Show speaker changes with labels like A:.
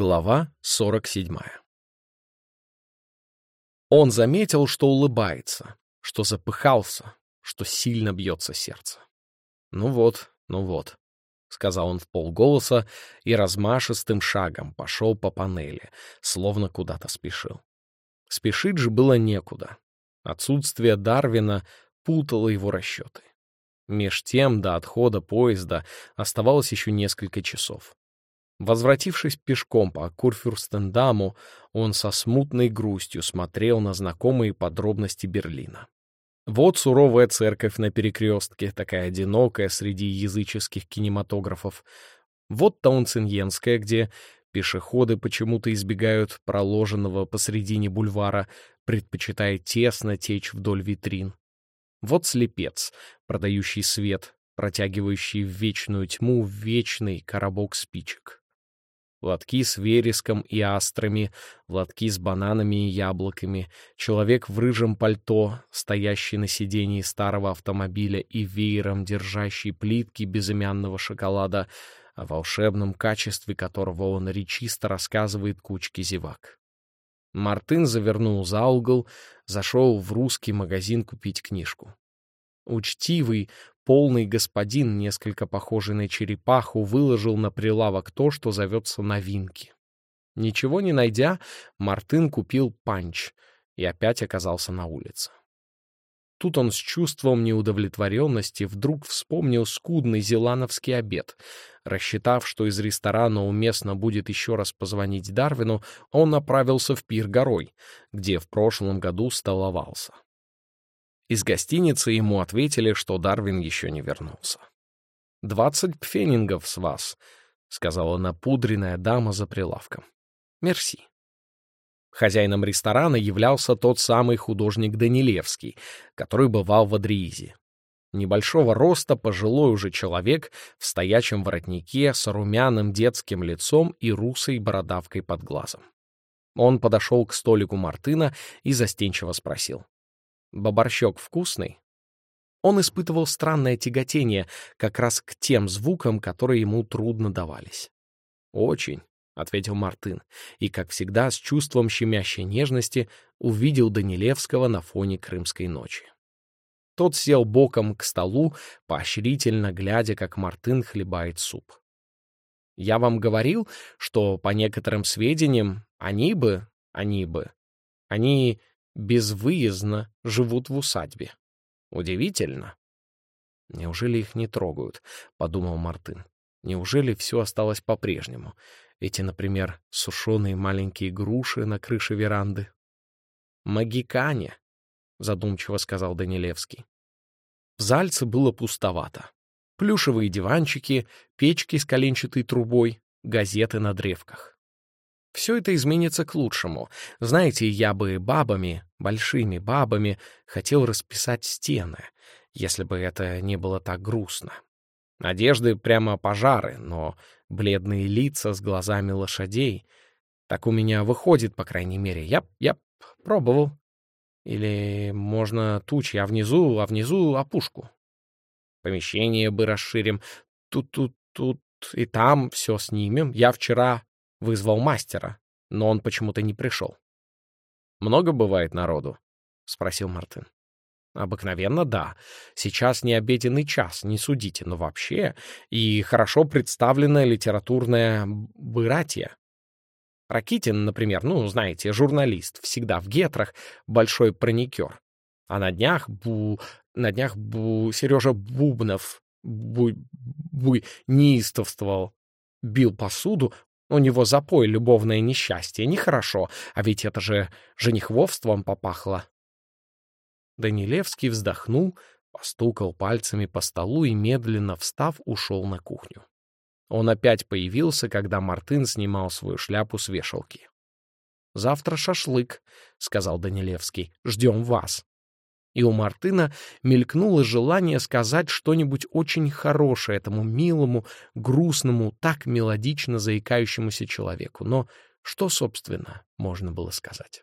A: Глава 47 Он заметил, что улыбается, что запыхался, что сильно бьется сердце. «Ну вот, ну вот», — сказал он в полголоса и размашистым шагом пошел по панели, словно куда-то спешил. Спешить же было некуда. Отсутствие Дарвина путало его расчеты. Меж тем до отхода поезда оставалось еще несколько часов. Возвратившись пешком по Курфюрстендаму, он со смутной грустью смотрел на знакомые подробности Берлина. Вот суровая церковь на перекрестке, такая одинокая среди языческих кинематографов. Вот Таунциньенская, где пешеходы почему-то избегают проложенного посредине бульвара, предпочитая тесно течь вдоль витрин. Вот слепец, продающий свет, протягивающий в вечную тьму вечный коробок спичек лотки с вереском и астрами, лотки с бананами и яблоками, человек в рыжем пальто, стоящий на сидении старого автомобиля и веером держащий плитки безымянного шоколада, о волшебном качестве которого он речисто рассказывает кучке зевак. Мартын завернул за угол, зашел в русский магазин купить книжку. Учтивый, полный господин, несколько похожий на черепаху, выложил на прилавок то, что зовется новинки. Ничего не найдя, Мартын купил панч и опять оказался на улице. Тут он с чувством неудовлетворенности вдруг вспомнил скудный зелановский обед. Рассчитав, что из ресторана уместно будет еще раз позвонить Дарвину, он направился в пир горой, где в прошлом году столовался. Из гостиницы ему ответили, что Дарвин еще не вернулся. «Двадцать пфенингов с вас», — сказала напудренная дама за прилавком. «Мерси». Хозяином ресторана являлся тот самый художник Данилевский, который бывал в Адриизе. Небольшого роста пожилой уже человек в стоячем воротнике с румяным детским лицом и русой бородавкой под глазом. Он подошел к столику Мартына и застенчиво спросил. Боборщок вкусный? Он испытывал странное тяготение как раз к тем звукам, которые ему трудно давались. «Очень», — ответил Мартын, и, как всегда, с чувством щемящей нежности увидел Данилевского на фоне крымской ночи. Тот сел боком к столу, поощрительно глядя, как Мартын хлебает суп. «Я вам говорил, что, по некоторым сведениям, они бы, они бы, они безвыездно живут в усадьбе. Удивительно. Неужели их не трогают? Подумал Мартын. Неужели все осталось по-прежнему? Эти, например, сушеные маленькие груши на крыше веранды. «Магикане», — задумчиво сказал Данилевский. В Зальце было пустовато. Плюшевые диванчики, печки с коленчатой трубой, газеты на древках. Все это изменится к лучшему. Знаете, я бы бабами, большими бабами, хотел расписать стены, если бы это не было так грустно. Одежды прямо пожары, но бледные лица с глазами лошадей. Так у меня выходит, по крайней мере. Я, я пробовал. Или можно тучи, а внизу, а внизу опушку. Помещение бы расширим. Тут, тут, тут и там все снимем. Я вчера Вызвал мастера, но он почему-то не пришел. «Много бывает народу?» — спросил Мартин. «Обыкновенно, да. Сейчас не обеденный час, не судите, но вообще и хорошо представленное литературное братья. Ракитин, например, ну, знаете, журналист, всегда в гетрах, большой проникер. А на днях Бу... на днях Бу... Сережа Бубнов Бу... Бу... неистовствовал, бил посуду, у него запой, любовное несчастье. Нехорошо, а ведь это же женихвовством попахло. Данилевский вздохнул, постукал пальцами по столу и, медленно встав, ушел на кухню. Он опять появился, когда Мартын снимал свою шляпу с вешалки. «Завтра шашлык», — сказал Данилевский. «Ждем вас» и у Мартына мелькнуло желание сказать что-нибудь очень хорошее этому милому, грустному, так мелодично заикающемуся человеку. Но что, собственно, можно было сказать?